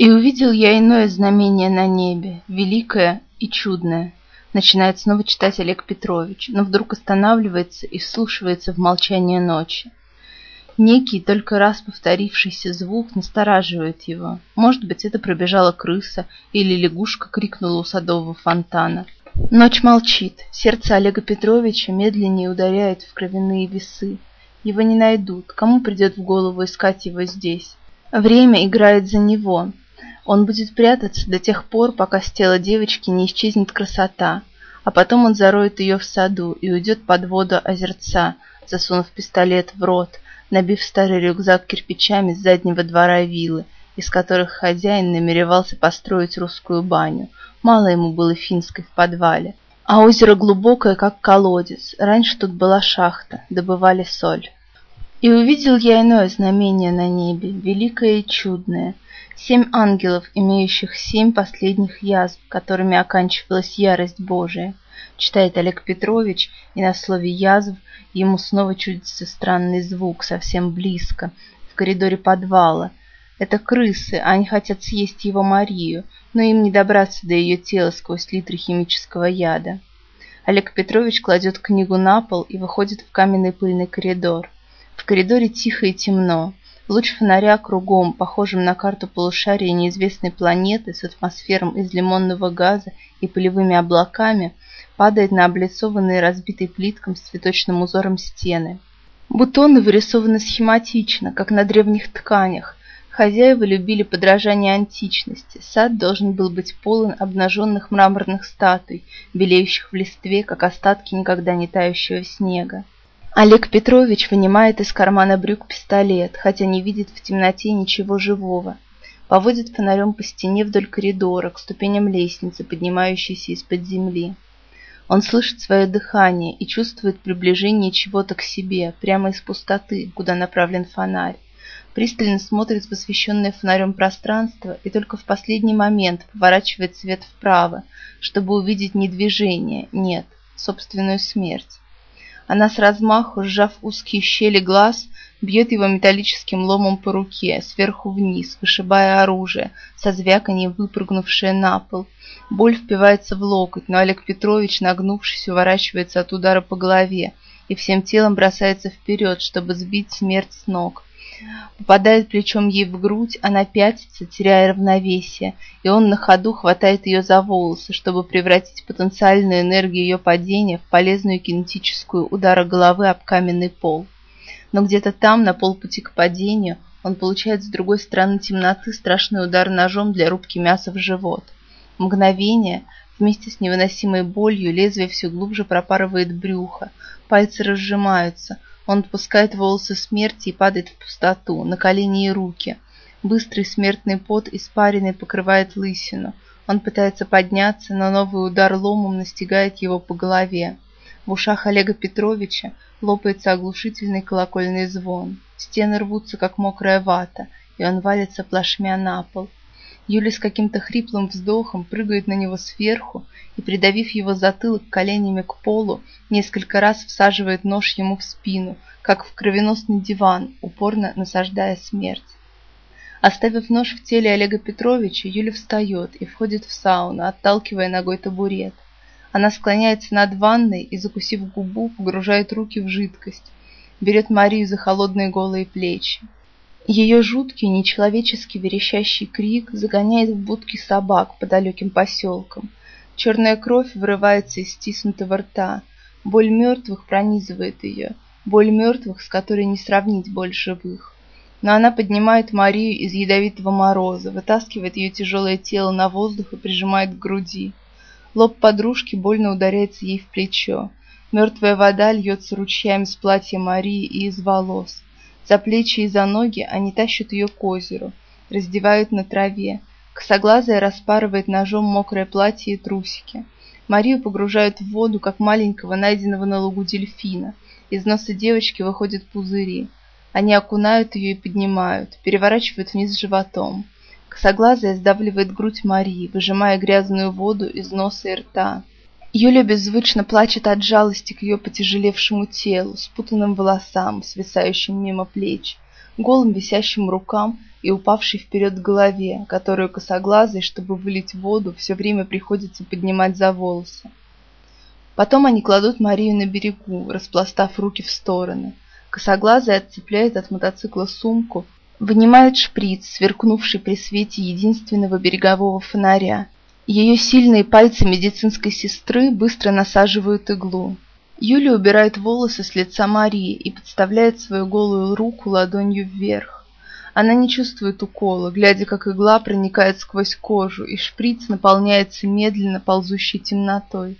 И увидел я иное знамение на небе, великое и чудное. Начинает снова читать Олег Петрович, но вдруг останавливается и вслушивается в молчание ночи. Некий, только раз повторившийся звук настораживает его. Может быть, это пробежала крыса или лягушка крикнула у садового фонтана. Ночь молчит. Сердце Олега Петровича медленнее ударяет в кровяные весы. Его не найдут. Кому придет в голову искать его здесь? Время играет за него. Он будет прятаться до тех пор, пока с тела девочки не исчезнет красота, а потом он зароет ее в саду и уйдет под воду озерца, засунув пистолет в рот, набив старый рюкзак кирпичами с заднего двора виллы, из которых хозяин намеревался построить русскую баню. Мало ему было финской в подвале. А озеро глубокое, как колодец. Раньше тут была шахта, добывали соль. И увидел я иное знамение на небе, великое и чудное — Семь ангелов, имеющих семь последних язв, которыми оканчивалась ярость Божия. Читает Олег Петрович, и на слове «язв» ему снова чудится странный звук, совсем близко, в коридоре подвала. Это крысы, они хотят съесть его Марию, но им не добраться до ее тела сквозь литры химического яда. Олег Петрович кладет книгу на пол и выходит в каменный пыльный коридор. В коридоре тихо и темно. Луч фонаря кругом, похожим на карту полушария неизвестной планеты с атмосфером из лимонного газа и пылевыми облаками, падает на облицованные разбитой плитком с цветочным узором стены. Бутоны вырисованы схематично, как на древних тканях. Хозяева любили подражание античности. Сад должен был быть полон обнаженных мраморных статуй, белеющих в листве, как остатки никогда не тающего снега. Олег Петрович вынимает из кармана брюк пистолет, хотя не видит в темноте ничего живого. Поводит фонарем по стене вдоль коридора, к ступеням лестницы, поднимающейся из-под земли. Он слышит свое дыхание и чувствует приближение чего-то к себе, прямо из пустоты, куда направлен фонарь. Пристально смотрит в освещенное фонарем пространство и только в последний момент поворачивает свет вправо, чтобы увидеть не движение, нет, собственную смерть. Она с размаху, сжав узкие щели глаз, бьет его металлическим ломом по руке, сверху вниз, вышибая оружие, со звяканьем выпрыгнувшее на пол. Боль впивается в локоть, но Олег Петрович, нагнувшись, уворачивается от удара по голове и всем телом бросается вперед, чтобы сбить смерть с ног попадает плечом ей в грудь, она пятится, теряя равновесие, и он на ходу хватает ее за волосы, чтобы превратить потенциальную энергию ее падения в полезную кинетическую удара головы об каменный пол. Но где-то там, на полпути к падению, он получает с другой стороны темноты страшный удар ножом для рубки мяса в живот. Мгновение, вместе с невыносимой болью, лезвие все глубже пропарывает брюхо, пальцы разжимаются – он отпускает волосы смерти и падает в пустоту, на колени и руки. Быстрый смертный пот испаренный покрывает лысину. Он пытается подняться, но новый удар ломом настигает его по голове. В ушах Олега Петровича лопается оглушительный колокольный звон. Стены рвутся, как мокрая вата, и он валится плашмя на пол. Юля с каким-то хриплым вздохом прыгает на него сверху и, придавив его затылок коленями к полу, несколько раз всаживает нож ему в спину, как в кровеносный диван, упорно насаждая смерть. Оставив нож в теле Олега Петровича, Юля встает и входит в сауну, отталкивая ногой табурет. Она склоняется над ванной и, закусив губу, погружает руки в жидкость, берет Марию за холодные голые плечи. Ее жуткий, нечеловечески верещащий крик загоняет в будки собак по далеким поселкам. Черная кровь вырывается из стиснутого рта. Боль мертвых пронизывает ее. Боль мертвых, с которой не сравнить боль живых. Но она поднимает Марию из ядовитого мороза, вытаскивает ее тяжелое тело на воздух и прижимает к груди. Лоб подружки больно ударяется ей в плечо. Мертвая вода льется ручьями с платья Марии и из волос. За плечи и за ноги они тащат ее к озеру, раздевают на траве. Косоглазая распарывает ножом мокрое платье и трусики. Марию погружают в воду, как маленького, найденного на лугу дельфина. Из носа девочки выходят пузыри. Они окунают ее и поднимают, переворачивают вниз животом. Косоглазая сдавливает грудь Марии, выжимая грязную воду из носа и рта. Юля беззвучно плачет от жалости к ее потяжелевшему телу, спутанным волосам, свисающим мимо плеч. голым висящим рукам и упавшей вперед голове, которую косоглазой, чтобы вылить воду, все время приходится поднимать за волосы. Потом они кладут Марию на берегу, распластав руки в стороны. Косоглазый отцепляет от мотоцикла сумку, вынимает шприц, сверкнувший при свете единственного берегового фонаря. Ее сильные пальцы медицинской сестры быстро насаживают иглу. Юля убирает волосы с лица Марии и подставляет свою голую руку ладонью вверх. Она не чувствует укола, глядя, как игла проникает сквозь кожу, и шприц наполняется медленно ползущей темнотой.